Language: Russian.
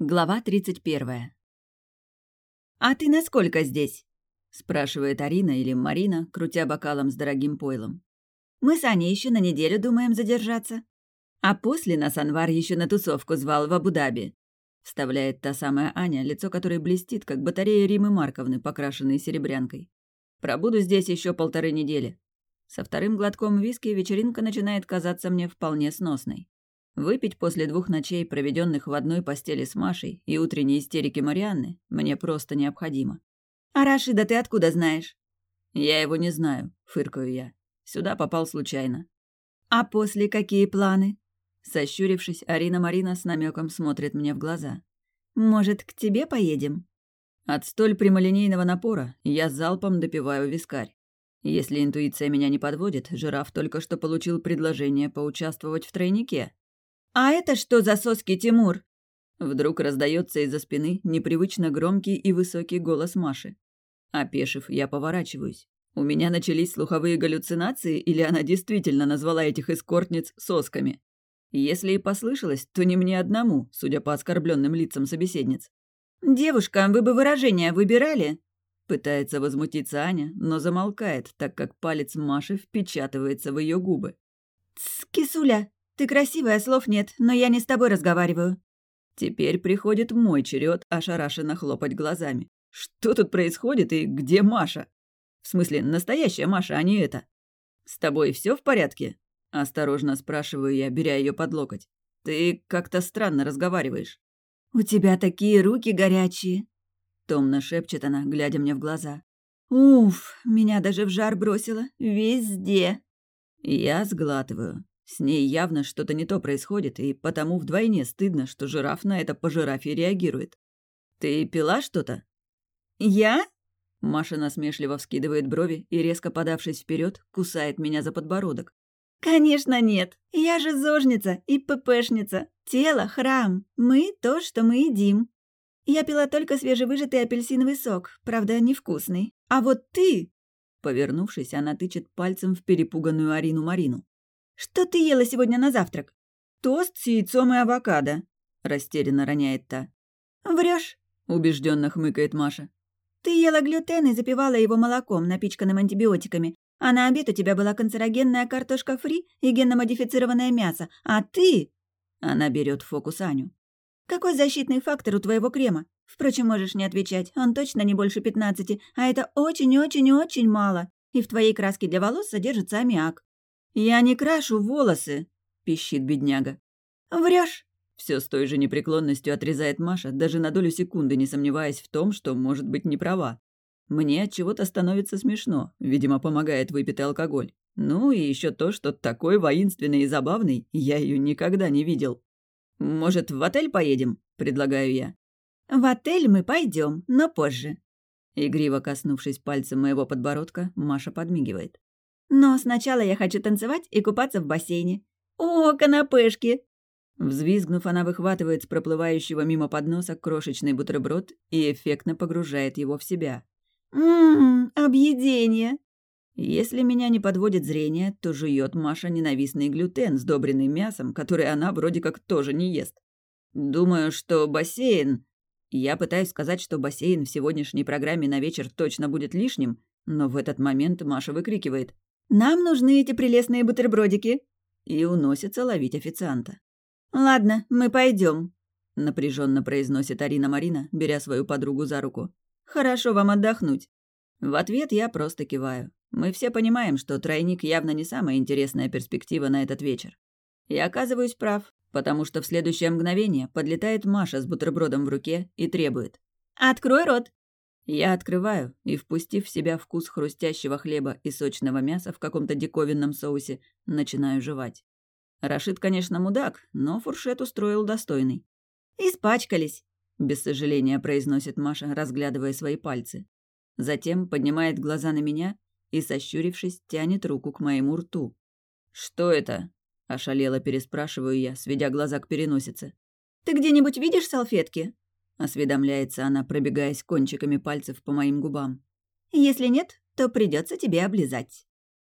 Глава 31. «А ты насколько здесь?» — спрашивает Арина или Марина, крутя бокалом с дорогим пойлом. «Мы с Аней еще на неделю думаем задержаться. А после нас Анвар еще на тусовку звал в Абу-Даби», — вставляет та самая Аня, лицо которой блестит, как батарея Римы Марковны, покрашенной серебрянкой. «Пробуду здесь еще полторы недели». Со вторым глотком виски вечеринка начинает казаться мне вполне сносной. Выпить после двух ночей, проведенных в одной постели с Машей, и утренней истерики Марианны, мне просто необходимо. «А Рашида ты откуда знаешь?» «Я его не знаю», — фыркаю я. «Сюда попал случайно». «А после какие планы?» Сощурившись, Арина Марина с намеком смотрит мне в глаза. «Может, к тебе поедем?» От столь прямолинейного напора я залпом допиваю вискарь. Если интуиция меня не подводит, жираф только что получил предложение поучаствовать в тройнике, «А это что за соски, Тимур?» Вдруг раздается из-за спины непривычно громкий и высокий голос Маши. Опешив, я поворачиваюсь. У меня начались слуховые галлюцинации, или она действительно назвала этих эскортниц сосками? Если и послышалось, то не мне одному, судя по оскорбленным лицам собеседниц. «Девушка, вы бы выражение выбирали?» Пытается возмутиться Аня, но замолкает, так как палец Маши впечатывается в ее губы. «Тсс, кисуля, «Ты красивая, слов нет, но я не с тобой разговариваю». Теперь приходит мой черед ошарашенно хлопать глазами. Что тут происходит и где Маша? В смысле, настоящая Маша, а не это. «С тобой все в порядке?» Осторожно спрашиваю я, беря ее под локоть. «Ты как-то странно разговариваешь». «У тебя такие руки горячие», — томно шепчет она, глядя мне в глаза. «Уф, меня даже в жар бросило. Везде». Я сглатываю. С ней явно что-то не то происходит, и потому вдвойне стыдно, что жираф на это по жирафе реагирует. «Ты пила что-то?» «Я?» Маша насмешливо вскидывает брови и, резко подавшись вперед, кусает меня за подбородок. «Конечно нет. Я же зожница и ППшница. Тело — храм. Мы — то, что мы едим. Я пила только свежевыжатый апельсиновый сок, правда, невкусный. А вот ты...» Повернувшись, она тычет пальцем в перепуганную Арину Марину. «Что ты ела сегодня на завтрак?» «Тост с яйцом и авокадо», — растерянно роняет та. Врешь, убежденно хмыкает Маша. «Ты ела глютен и запивала его молоком, напичканным антибиотиками, а на обед у тебя была канцерогенная картошка фри и генно-модифицированное мясо, а ты...» Она берет в фокус Аню. «Какой защитный фактор у твоего крема? Впрочем, можешь не отвечать, он точно не больше пятнадцати, а это очень-очень-очень мало, и в твоей краске для волос содержится аммиак. «Я не крашу волосы», — пищит бедняга. Врешь? Все с той же непреклонностью отрезает Маша, даже на долю секунды не сомневаясь в том, что может быть не права. Мне от чего-то становится смешно, видимо, помогает выпитый алкоголь. Ну и еще то, что такой воинственный и забавный я ее никогда не видел. Может, в отель поедем? предлагаю я. В отель мы пойдем, но позже. Игриво коснувшись пальцем моего подбородка, Маша подмигивает. Но сначала я хочу танцевать и купаться в бассейне. О, канапешки!» Взвизгнув, она выхватывает с проплывающего мимо подноса крошечный бутерброд и эффектно погружает его в себя. «Ммм, объедение!» Если меня не подводит зрение, то жует Маша ненавистный глютен, сдобренный мясом, который она вроде как тоже не ест. Думаю, что бассейн... Я пытаюсь сказать, что бассейн в сегодняшней программе на вечер точно будет лишним, но в этот момент Маша выкрикивает нам нужны эти прелестные бутербродики!» И уносится ловить официанта. «Ладно, мы пойдем, напряженно произносит Арина Марина, беря свою подругу за руку. «Хорошо вам отдохнуть». В ответ я просто киваю. Мы все понимаем, что тройник явно не самая интересная перспектива на этот вечер. И оказываюсь прав, потому что в следующее мгновение подлетает Маша с бутербродом в руке и требует. «Открой рот!» Я открываю и, впустив в себя вкус хрустящего хлеба и сочного мяса в каком-то диковинном соусе, начинаю жевать. Рашид, конечно, мудак, но фуршет устроил достойный. «Испачкались», — без сожаления произносит Маша, разглядывая свои пальцы. Затем поднимает глаза на меня и, сощурившись, тянет руку к моему рту. «Что это?» — ошалело переспрашиваю я, сведя глаза к переносице. «Ты где-нибудь видишь салфетки?» — осведомляется она, пробегаясь кончиками пальцев по моим губам. «Если нет, то придется тебе облизать».